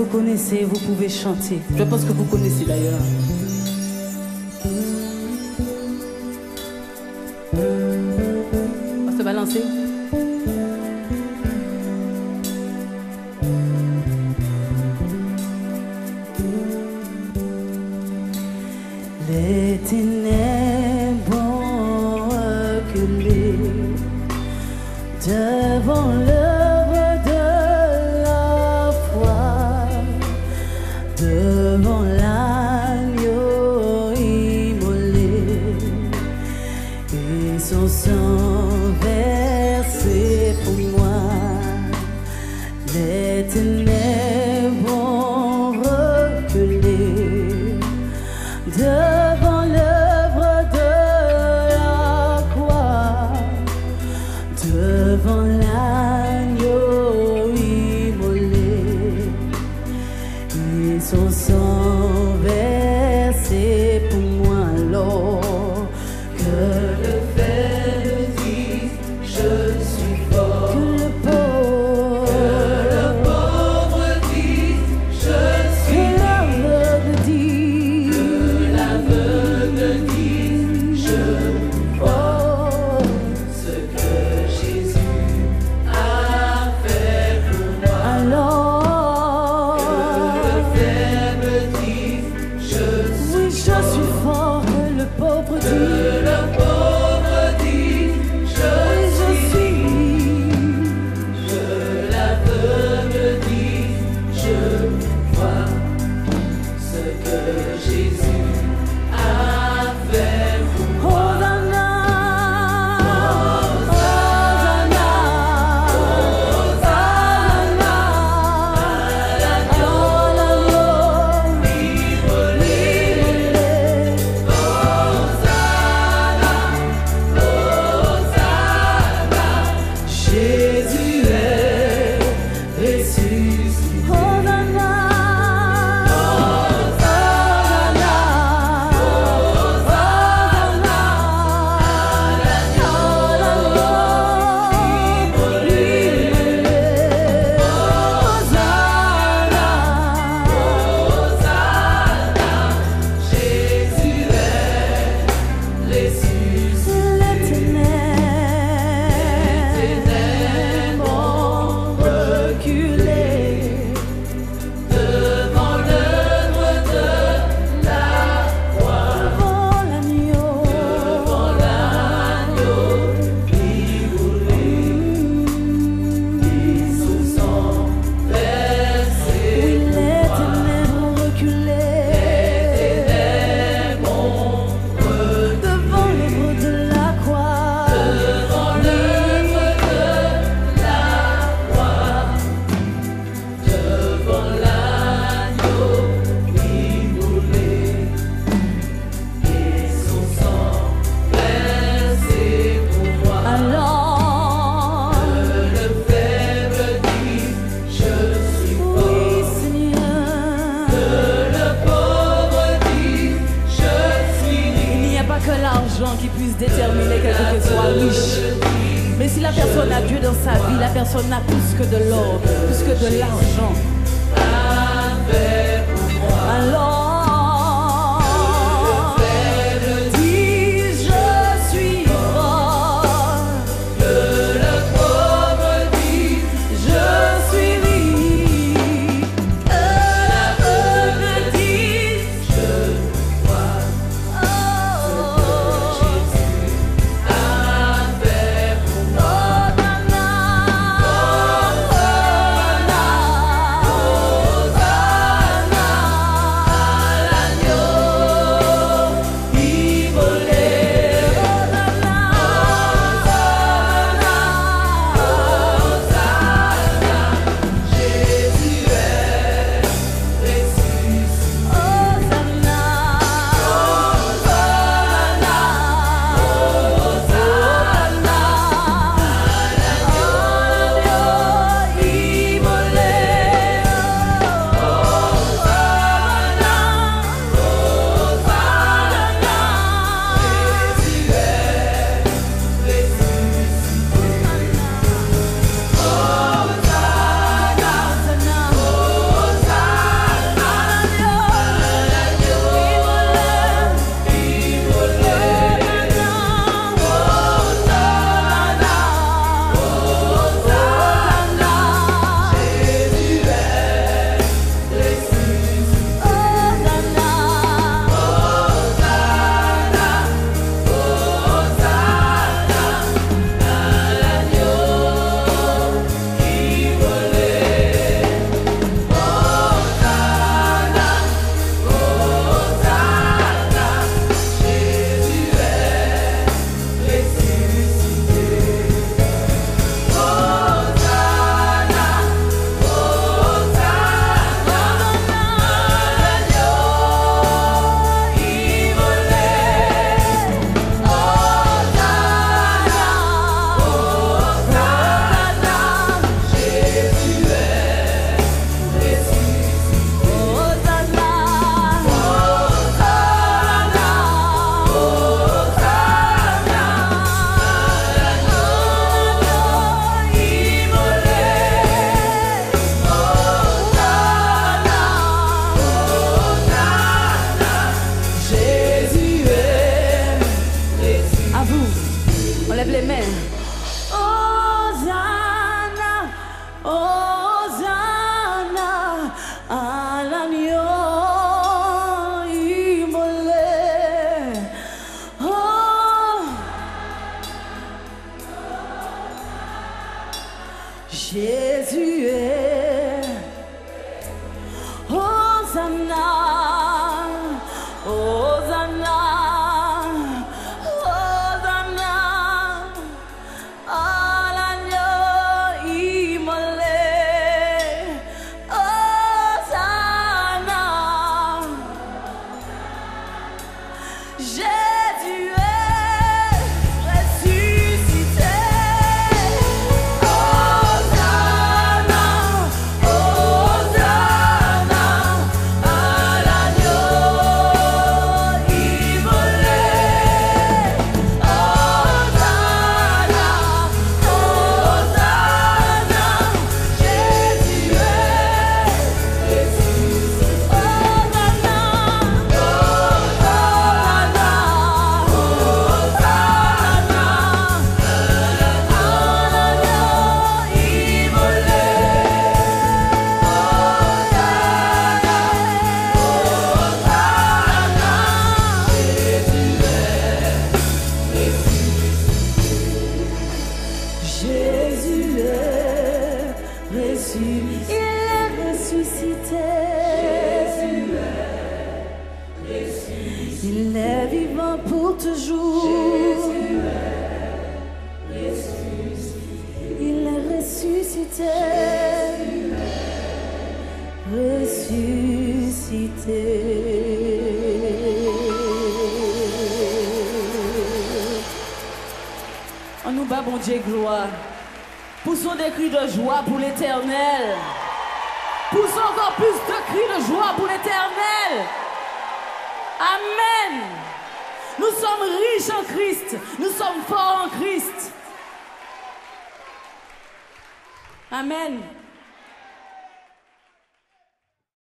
vous connaissez, vous pouvez chanter. Je pense que vous connaissez d'ailleurs. On se balancer som vem. puisse déterminer quelqu'un qui soit riche. Mais si la personne a Dieu dans sa vie, la personne n'a plus que de l'or, plus que de l'argent. Alors, On nous bat, bon Dieu, gloire. Poussons des cris de joie pour l'éternel. Poussons encore plus de cris de joie pour l'éternel. Amen. Nous sommes riches en Christ. Nous sommes forts en Christ. Amen.